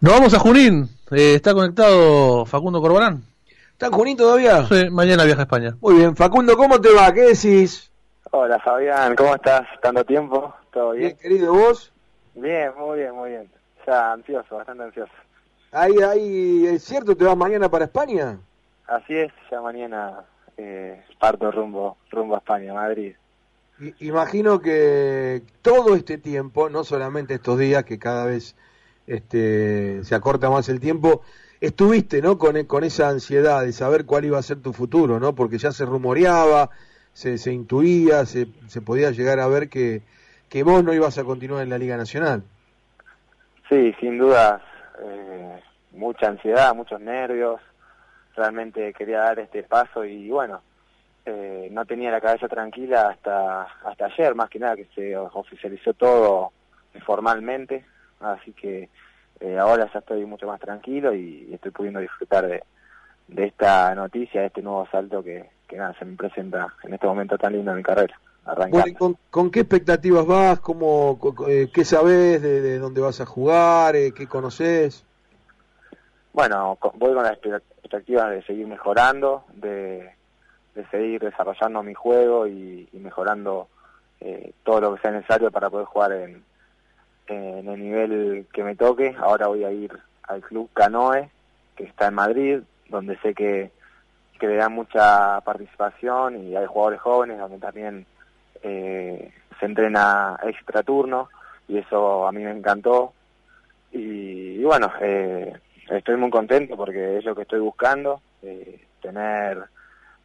Nos vamos a Junín. Eh, está conectado Facundo Corbalán. ¿Está en Junín todavía? Sí, mañana viaja a España. Muy bien. Facundo, ¿cómo te va? ¿Qué decís? Hola Fabián, ¿cómo estás? ¿Tanto tiempo? ¿Todo bien? Bien, querido, ¿vos? Bien, muy bien, muy bien. Ya ansioso, bastante ansioso. Ahí, ahí, ¿es cierto? ¿Te vas mañana para España? Así es, ya mañana eh, parto rumbo, rumbo a España, Madrid. Imagino que todo este tiempo, no solamente estos días que cada vez este, se acorta más el tiempo, estuviste ¿no? con, con esa ansiedad de saber cuál iba a ser tu futuro, ¿no? porque ya se rumoreaba, se, se intuía, se, se podía llegar a ver que, que vos no ibas a continuar en la Liga Nacional. Sí, sin dudas, eh, mucha ansiedad, muchos nervios. Realmente quería dar este paso y bueno, eh, no tenía la cabeza tranquila hasta hasta ayer, más que nada que se oficializó todo formalmente. Así que eh, ahora ya estoy mucho más tranquilo y, y estoy pudiendo disfrutar de, de esta noticia, de este nuevo salto que, que nada, se me presenta en este momento tan lindo en mi carrera. Bueno, ¿y con, con qué expectativas vas? ¿Cómo, eh, ¿Qué sabés de, de dónde vas a jugar? eh, ¿Qué conoces? Bueno, voy con las expect- expectativas de seguir mejorando, de, de seguir desarrollando mi juego y, y mejorando eh, todo lo que sea necesario para poder jugar en, en el nivel que me toque. Ahora voy a ir al club Canoe, que está en Madrid, donde sé que, que le dan mucha participación y hay jugadores jóvenes, donde también eh, se entrena extra turno y eso a mí me encantó. Y, bueno, eh, estoy muy contento porque es lo que estoy buscando, eh, tener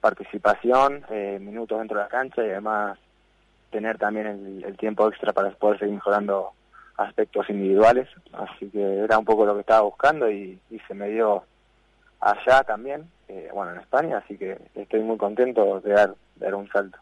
participación, minutos dentro de la cancha y además tener también el tiempo extra para poder seguir mejorando aspectos individuales. Así que era un poco lo que estaba buscando y, se me dio allá también, eh, bueno, en España, así que estoy muy contento de dar, de dar un salto.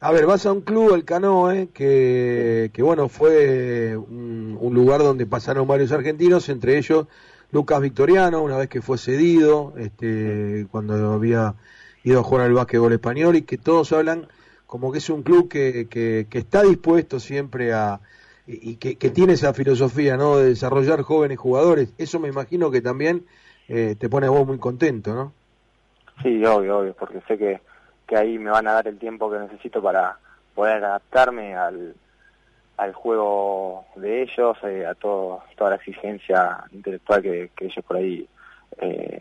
A ver, vas a un club, el Canoe, que, que bueno, fue un, un lugar donde pasaron varios argentinos, entre ellos Lucas Victoriano, una vez que fue cedido, este, cuando había ido a jugar al básquetbol español, y que todos hablan como que es un club que, que, que está dispuesto siempre a, y que, que tiene esa filosofía, ¿no?, de desarrollar jóvenes jugadores. Eso me imagino que también eh, te pone vos muy contento, ¿no? Sí, obvio, obvio, porque sé que, que ahí me van a dar el tiempo que necesito para poder adaptarme al, al juego de ellos, eh, a todo, toda la exigencia intelectual que, que ellos por ahí eh,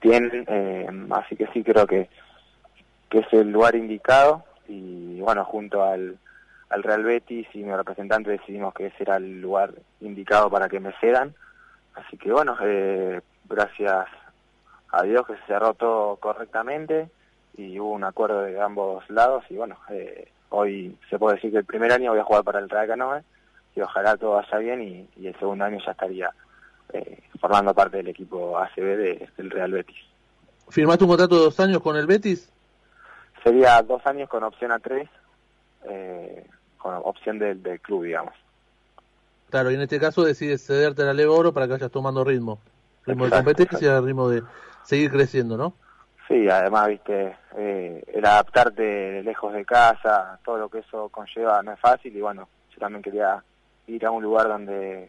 tienen. eh, así que sí, creo que, que es el lugar indicado y bueno, junto al, al Real Betis y mi representante decidimos que ese era el lugar indicado para que me cedan. Así que bueno, eh, gracias a Dios que se cerró todo correctamente y hubo un acuerdo de ambos lados y bueno, eh, hoy se puede decir que el primer año voy a jugar para el Real Canoe y ojalá todo vaya bien y, y el segundo año ya estaría eh, formando parte del equipo ACB de- del Real Betis. ¿Firmaste un contrato de dos años con el Betis? Sería dos años con opción a tres, eh, con opción del, del club, digamos. Claro, y en este caso decides cederte la Leva Oro para que vayas tomando ritmo. Ritmo de Exacto, competencia, ritmo de seguir creciendo, ¿no? Sí, además, viste, eh, el adaptarte lejos de casa, todo lo que eso conlleva no es fácil y bueno, yo también quería ir a un lugar donde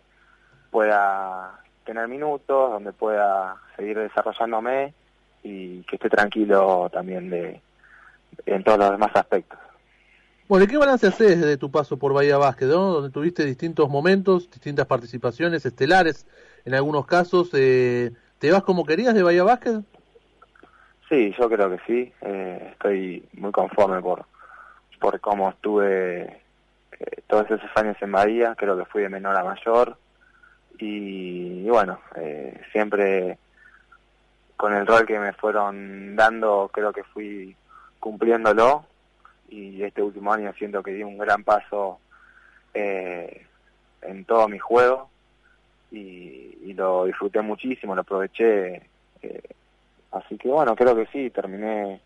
pueda tener minutos, donde pueda seguir desarrollándome y que esté tranquilo también de en todos los demás aspectos. Bueno, ¿y qué balance haces de tu paso por Bahía Básquet, donde tuviste distintos momentos, distintas participaciones estelares en algunos casos? Eh, ¿Te vas como querías de Bahía Básquet? Sí, yo creo que sí. Eh, estoy muy conforme por, por cómo estuve eh, todos esos años en Bahía. Creo que fui de menor a mayor. Y, y bueno, eh, siempre con el rol que me fueron dando, creo que fui cumpliéndolo. Y este último año siento que di un gran paso eh, en todo mi juego. Y, lo disfruté muchísimo, lo aproveché. eh, Así que bueno, creo que sí, terminé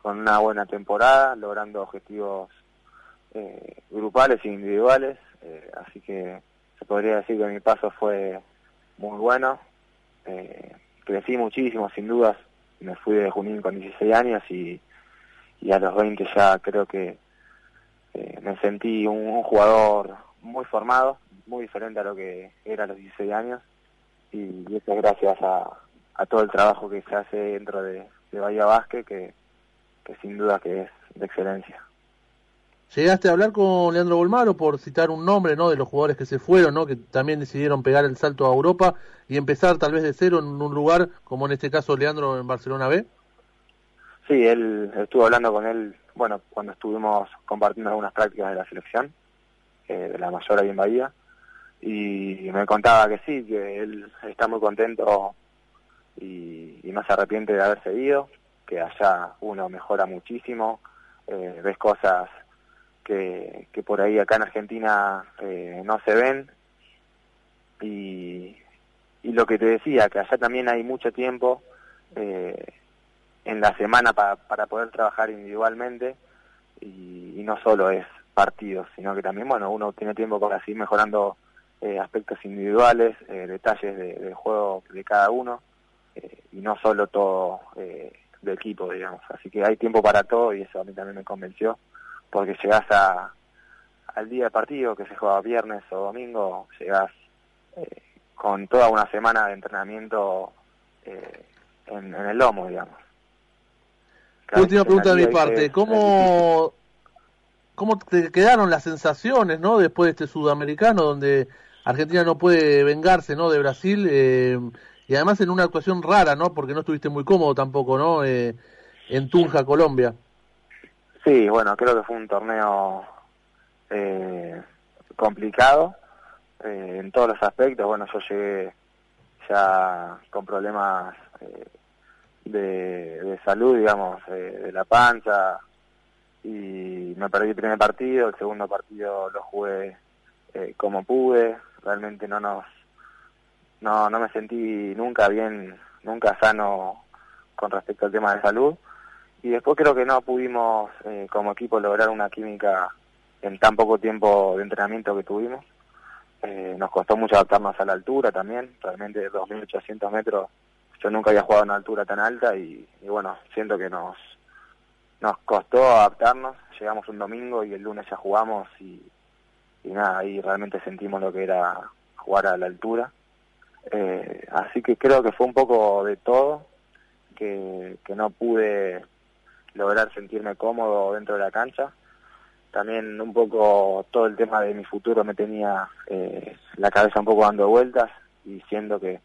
con una buena temporada, logrando objetivos eh, grupales e individuales. así que se podría decir que mi paso fue muy bueno. Crecí muchísimo, sin dudas. Me fui de Junín con 16 años y, y a los 20 ya creo que eh, me sentí un, jugador muy formado, muy diferente a lo que era a los 16 años. y, eso es gracias a, todo el trabajo que se hace dentro de, Bahía Vázquez, que, que sin duda que es de excelencia. ¿Llegaste a hablar con Leandro Bolmaro por citar un nombre ¿no? de los jugadores que se fueron, ¿no? que también decidieron pegar el salto a Europa y empezar tal vez de cero en un lugar como en este caso Leandro en Barcelona B? Sí, él estuvo hablando con él, bueno, cuando estuvimos compartiendo algunas prácticas de la selección, eh, de la mayor ahí en Bahía, y me contaba que sí, que él está muy contento y, no se arrepiente de haber seguido, que allá uno mejora muchísimo, eh, ves cosas que, que por ahí acá en Argentina eh, no se ven. Y, y lo que te decía, que allá también hay mucho tiempo eh, en la semana para, para poder trabajar individualmente y, no solo es partidos, sino que también, bueno, uno tiene tiempo para seguir mejorando eh, aspectos individuales, eh, detalles de, del juego de cada uno eh, y no solo todo de equipo, digamos. Así que hay tiempo para todo y eso a mí también me convenció, porque llegás a, al día de partido, que se juega viernes o domingo, llegás con toda una semana de entrenamiento en, en el lomo, digamos. Última pregunta de mi parte, ¿cómo, ¿cómo te quedaron las sensaciones no después de este sudamericano donde Argentina no puede vengarse no de Brasil eh, y además en una actuación rara, ¿no? Porque no estuviste muy cómodo tampoco, ¿no? Eh, en Tunja, Colombia. Sí, bueno, creo que fue un torneo eh, complicado en todos los aspectos. Bueno, yo llegué ya con problemas de, salud, digamos, eh, de la pancha, y me perdí el primer partido, el segundo partido lo jugué eh, como pude, realmente no nos, no, no me sentí nunca bien, nunca sano con respecto al tema de salud, y después creo que no pudimos eh, como equipo lograr una química en tan poco tiempo de entrenamiento que tuvimos. nos costó mucho adaptarnos a la altura también, realmente 2.800 metros yo nunca había jugado en una altura tan alta y, bueno, siento que nos, nos costó adaptarnos. Llegamos un domingo y el lunes ya jugamos y, nada, ahí realmente sentimos lo que era jugar a la altura. Eh, así que creo que fue un poco de todo, que, que no pude lograr sentirme cómodo dentro de la cancha. También un poco todo el tema de mi futuro me tenía eh, la cabeza un poco dando vueltas y siendo que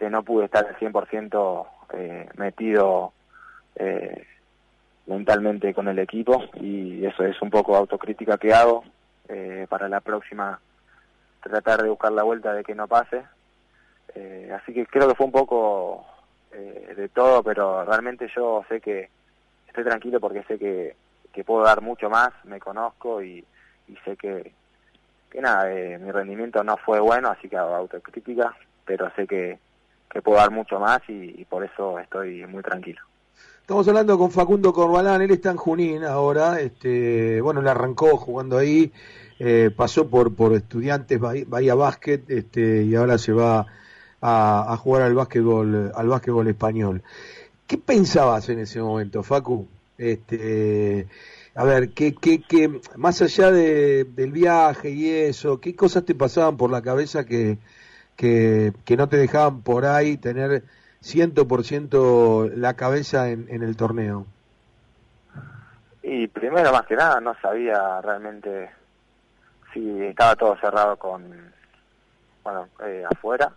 que no pude estar al 100% eh, metido eh, mentalmente con el equipo y eso es un poco autocrítica que hago eh, para la próxima tratar de buscar la vuelta de que no pase. Eh, así que creo que fue un poco de todo, pero realmente yo sé que estoy tranquilo porque sé que, que puedo dar mucho más, me conozco y, y sé que, que nada, mi rendimiento no fue bueno, así que hago autocrítica, pero sé que, que puedo dar mucho más y, por eso estoy muy tranquilo. Estamos hablando con Facundo Corbalán, él está en Junín ahora, este, bueno, le arrancó jugando ahí, eh, pasó por, por estudiantes Bahía, Básquet, este, y ahora se va a, jugar al básquetbol, al básquetbol español. ¿Qué pensabas en ese momento, Facu? Este, a ver, ¿qué, qué, qué, más allá de, del viaje y eso, qué cosas te pasaban por la cabeza que, que, no te dejaban por ahí tener 100% la cabeza en, en el torneo? Y primero, más que nada, no sabía realmente si estaba todo cerrado con, bueno, eh, afuera,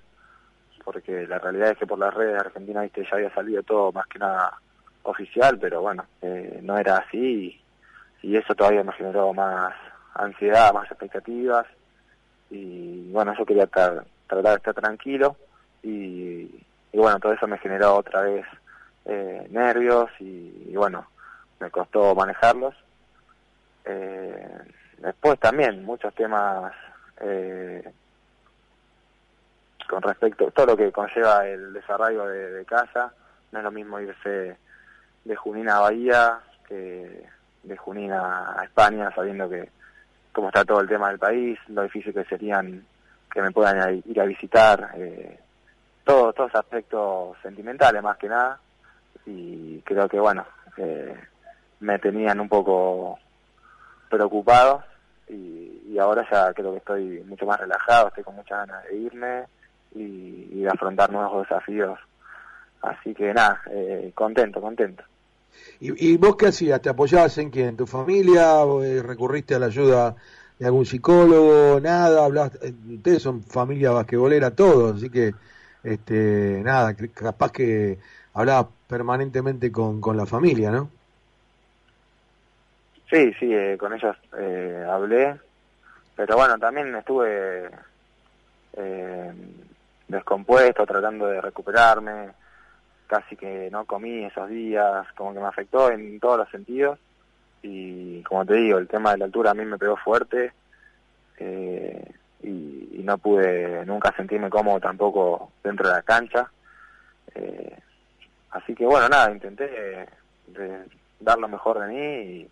porque la realidad es que por las redes de Argentina, viste, ya había salido todo más que nada oficial, pero bueno, eh, no era así y, y, eso todavía me generó más ansiedad, más expectativas y bueno, yo quería estar tratar de estar tranquilo y, bueno, todo eso me generó otra vez eh, nervios y, bueno, me costó manejarlos. Eh, después también muchos temas eh, con respecto todo lo que conlleva el desarrollo de, casa, no es lo mismo irse de Junín a Bahía que de Junín a España, sabiendo que cómo está todo el tema del país, lo difícil que serían que me puedan ir a visitar, eh, todos, todos aspectos sentimentales más que nada, y creo que bueno, eh, me tenían un poco preocupado y, ahora ya creo que estoy mucho más relajado, estoy con muchas ganas de irme y, y afrontar nuevos desafíos. Así que nada, eh, contento, contento. ¿Y, vos qué hacías? ¿Te apoyabas en quién? ¿En tu familia? Eh, ¿Recurriste a la ayuda de algún psicólogo? ¿Nada? Hablas, eh, ustedes son familia basquetbolera todos, así que este nada, capaz que hablabas permanentemente con, con la familia, ¿no? Sí, sí, eh, con ellos eh, hablé, pero bueno, también estuve eh, descompuesto, tratando de recuperarme, casi que no comí esos días, como que me afectó en todos los sentidos y como te digo, el tema de la altura a mí me pegó fuerte eh, y, no pude nunca sentirme cómodo tampoco dentro de la cancha. Eh, así que bueno, nada, intenté dar lo mejor de mí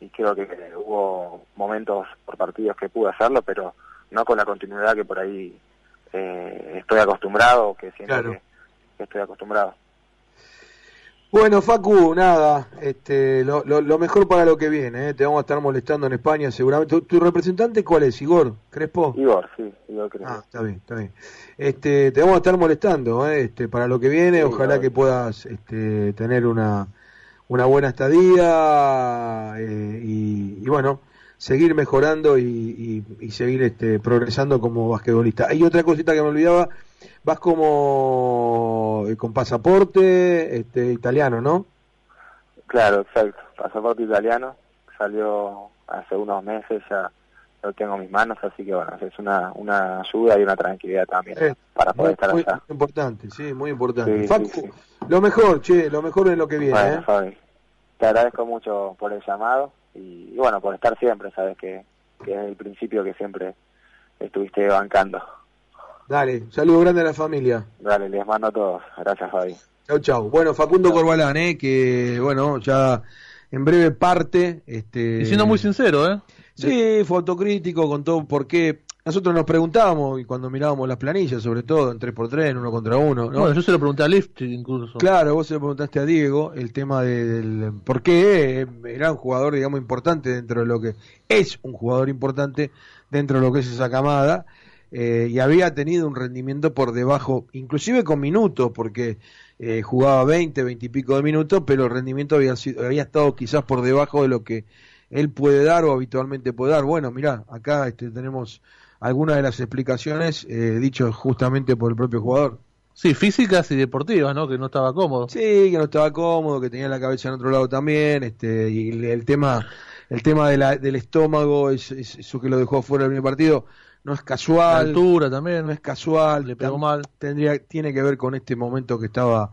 y, creo que hubo momentos por partidos que pude hacerlo, pero no con la continuidad que por ahí eh, estoy acostumbrado, que siento que estoy acostumbrado. Bueno, Facu, nada, este, lo, lo, mejor para lo que viene, ¿eh? te vamos a estar molestando en España seguramente. ¿Tu, representante cuál es, Igor Crespo? Igor, sí, Igor Crespo. Ah, está bien, está bien. Este, te vamos a estar molestando ¿eh? este, para lo que viene, ojalá que puedas este, tener una, una buena estadía eh, y, bueno, seguir mejorando y, y, seguir este, progresando como basquetbolista. Hay otra cosita que me olvidaba, vas como eh, con pasaporte este, italiano, ¿no? Claro, exacto. Pasaporte italiano. Salió hace unos meses, ya lo tengo en mis manos, así que bueno, es una, una ayuda y una tranquilidad también para poder estar muy, allá. Muy importante, sí, muy importante. lo mejor, che, lo mejor es lo que viene. Bueno, ¿eh? te agradezco mucho por el llamado y, bueno, por estar siempre, sabes que, que es el principio que siempre estuviste bancando. Dale, saludo grande a la familia. Dale, les mando a todos. Gracias, Fabi. Chau, chau. Bueno, Facundo Corbalán, eh, que, bueno, ya en breve parte. Este... Y siendo muy sincero, ¿eh? Sí, fue autocrítico, contó por qué. Nosotros nos preguntábamos, y cuando mirábamos las planillas, sobre todo en 3x3, en uno contra uno. ¿no? Bueno, yo se lo pregunté a Lift incluso. Claro, vos se lo preguntaste a Diego, el tema del. ¿Por qué era un jugador, digamos, importante dentro de lo que. Es un jugador importante dentro de lo que es esa camada. Eh, y había tenido un rendimiento por debajo, inclusive con minutos, porque eh, jugaba 20, 20 y pico de minutos, pero el rendimiento había, sido, había estado quizás por debajo de lo que él puede dar o habitualmente puede dar. Bueno, mirá, acá este, tenemos algunas de las explicaciones eh, dichas justamente por el propio jugador. Sí, físicas y deportivas, ¿no? Que no estaba cómodo. Sí, que no estaba cómodo, que tenía la cabeza en otro lado también, este, y el, tema, el tema de la, del estómago, es, eso que lo dejó fuera del primer partido, no es casual. La altura también. No es casual. Le pegó mal. Tendría, tiene que ver con este momento que estaba,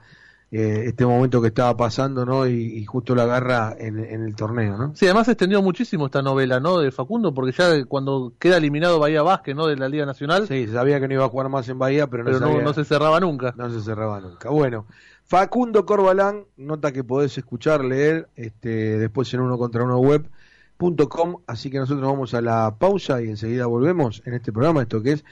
eh, este momento que estaba pasando, ¿no? Y, justo la agarra en, el torneo, ¿no? Sí, además se extendió muchísimo esta novela, ¿no? De Facundo, porque ya cuando queda eliminado Bahía Vázquez, ¿no? De la Liga Nacional. Sí, sabía que no iba a jugar más en Bahía, pero, no, no, se cerraba nunca. No se cerraba nunca. Bueno. Facundo Corbalán, nota que podés escuchar, leer, este, después en uno contra uno web, Com, así que nosotros vamos a la pausa y enseguida volvemos en este programa, esto que es